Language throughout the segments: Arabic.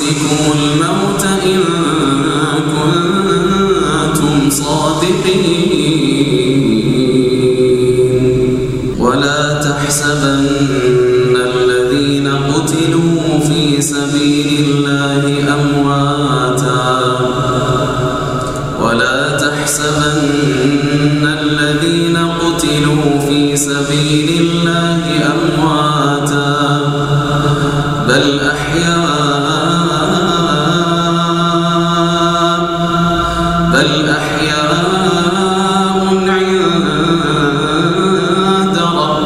أنفسكم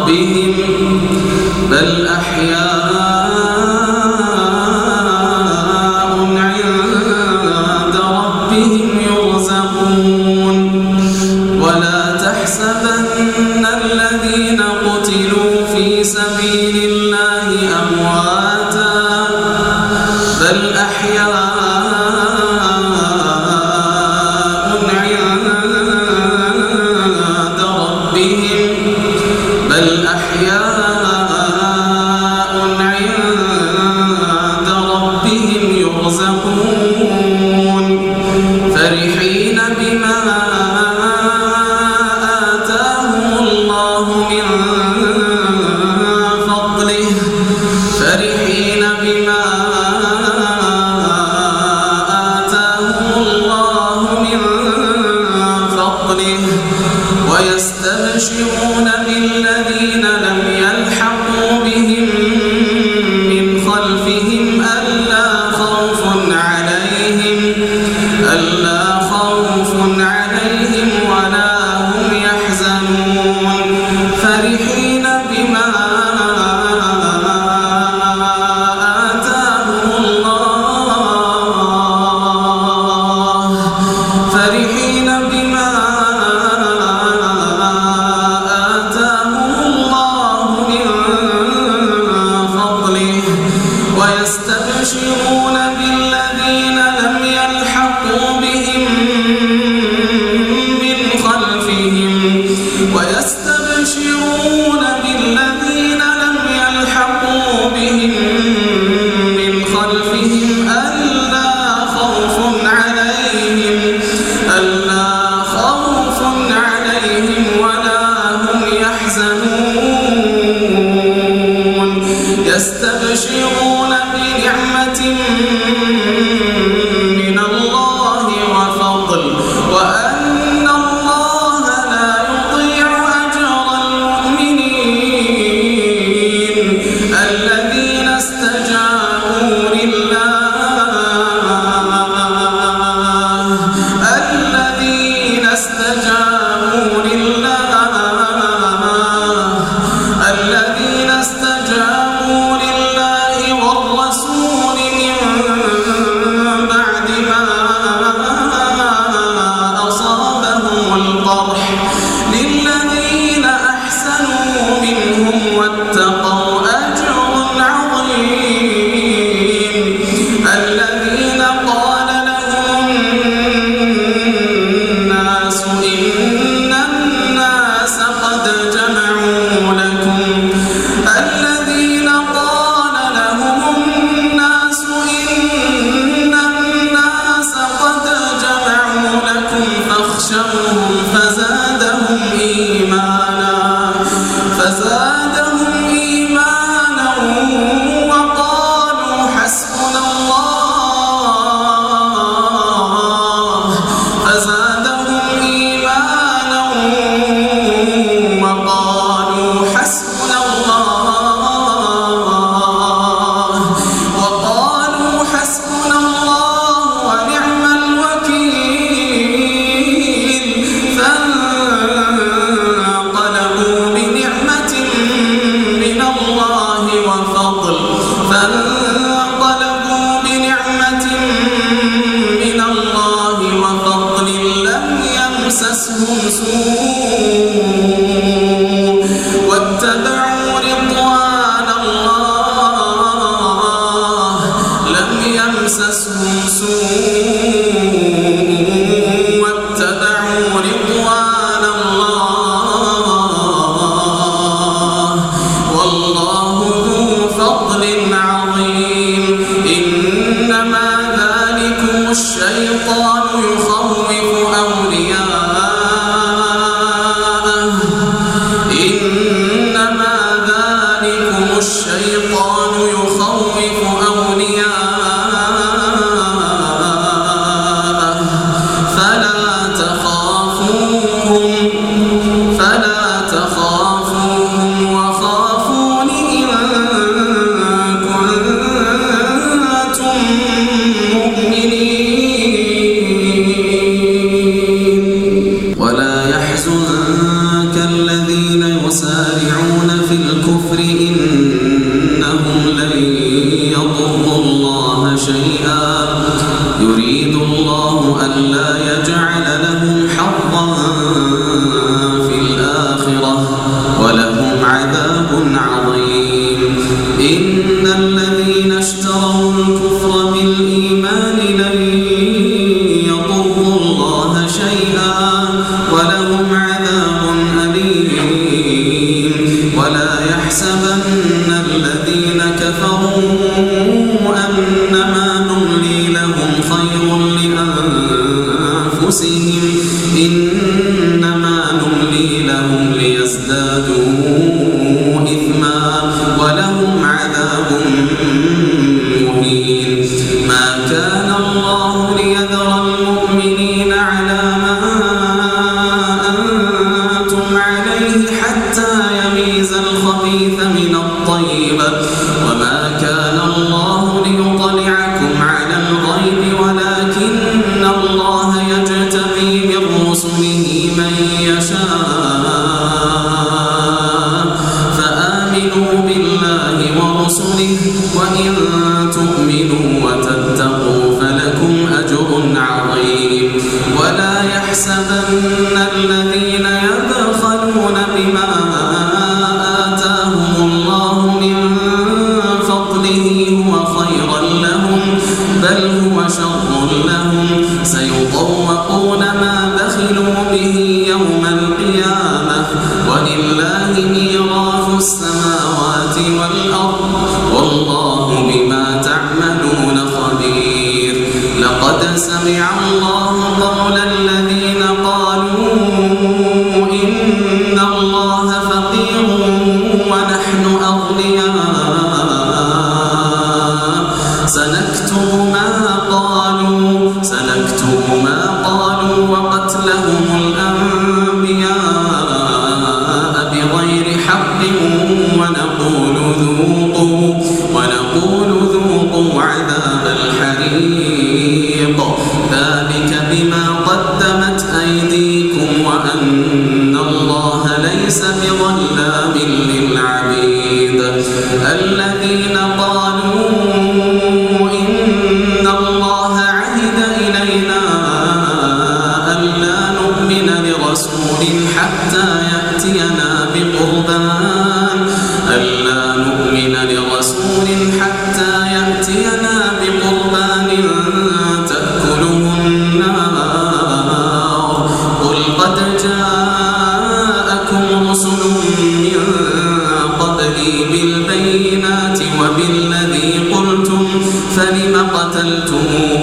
ربهم بل أحياء يستبشرون بنعمة أنفسهم سوءا السماوات والأرض والله بما تعملون خبير. لقد سمع الله 我能。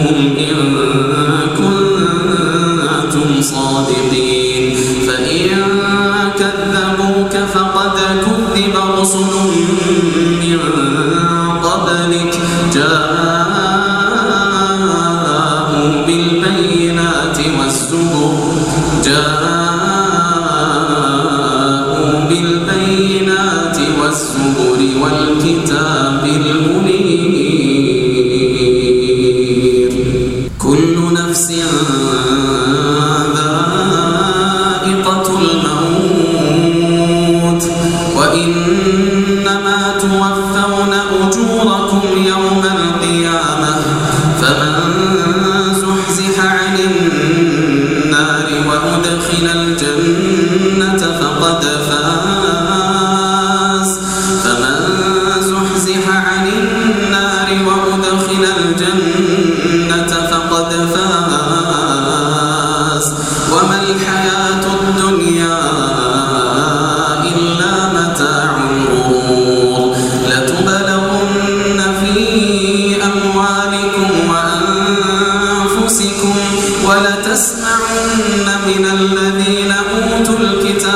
إن يستوفون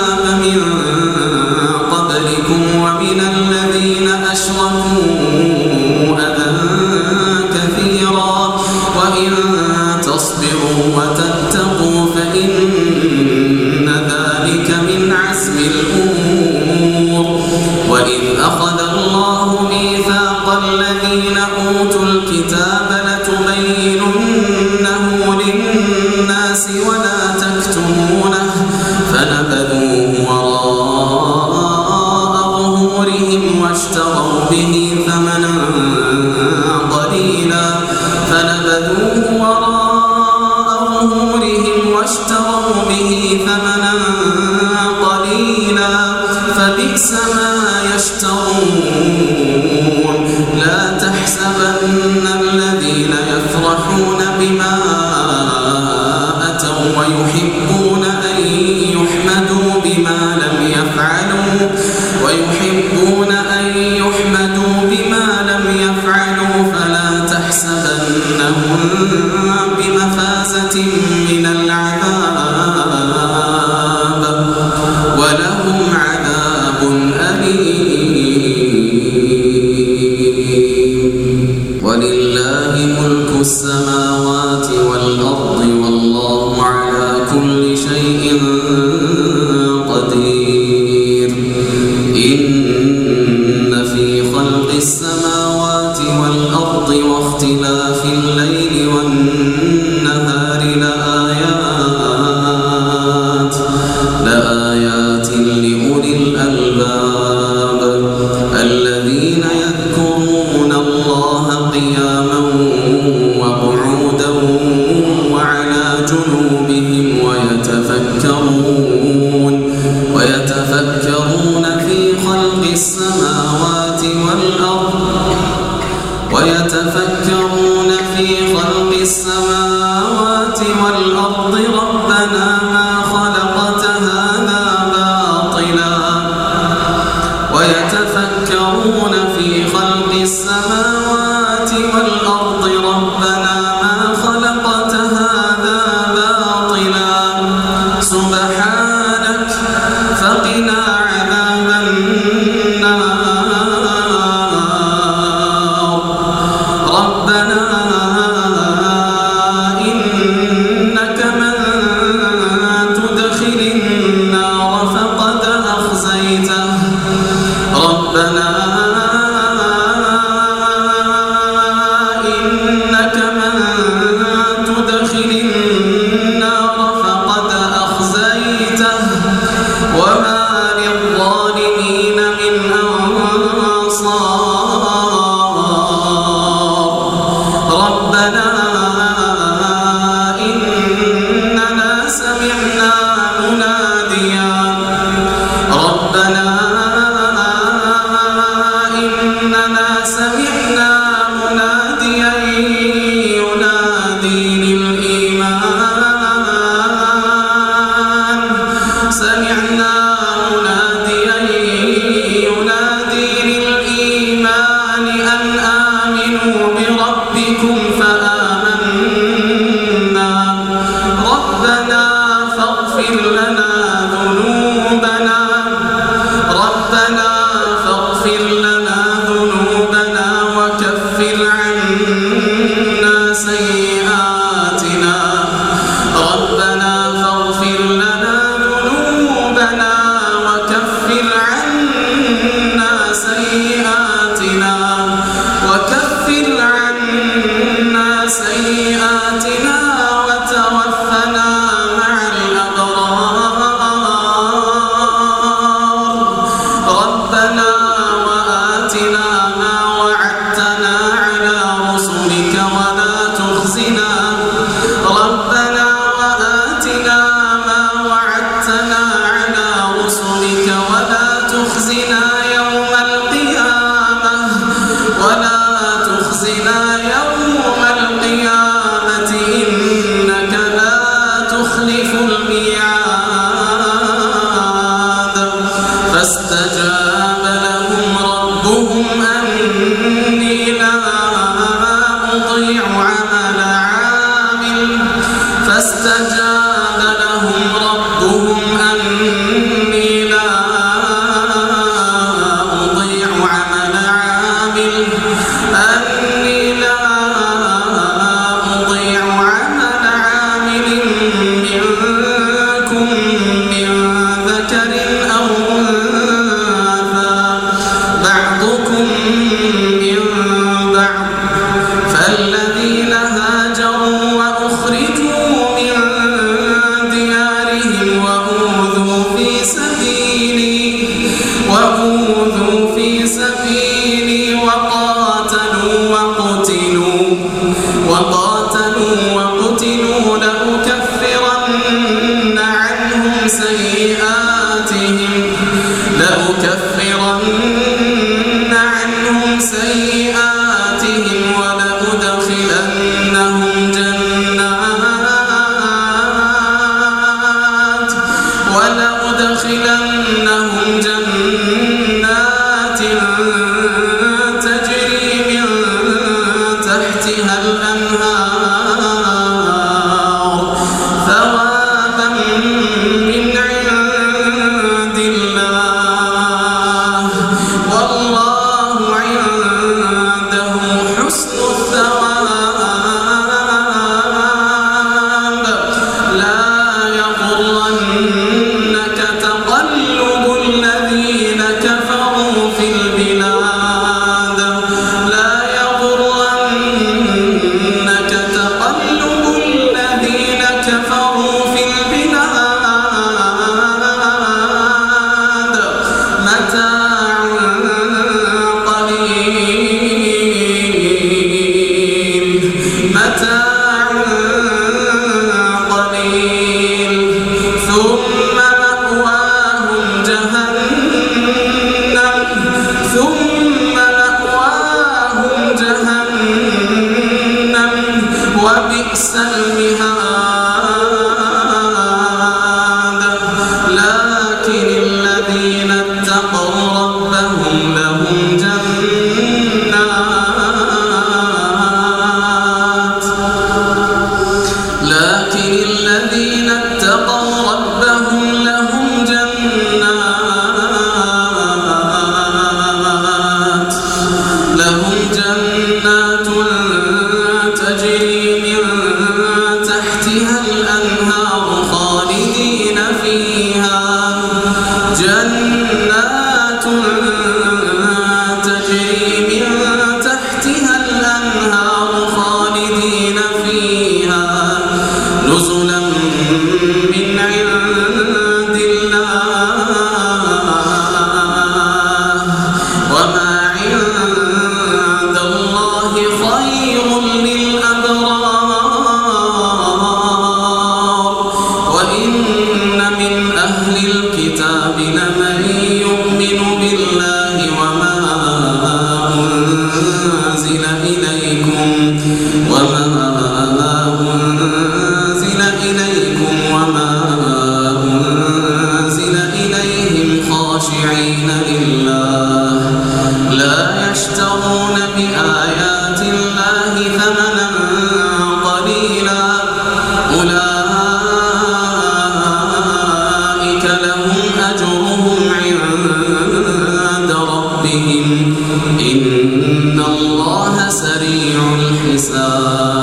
فمن ولا uma خير للمتقين ربهم إن الله سريع الحساب.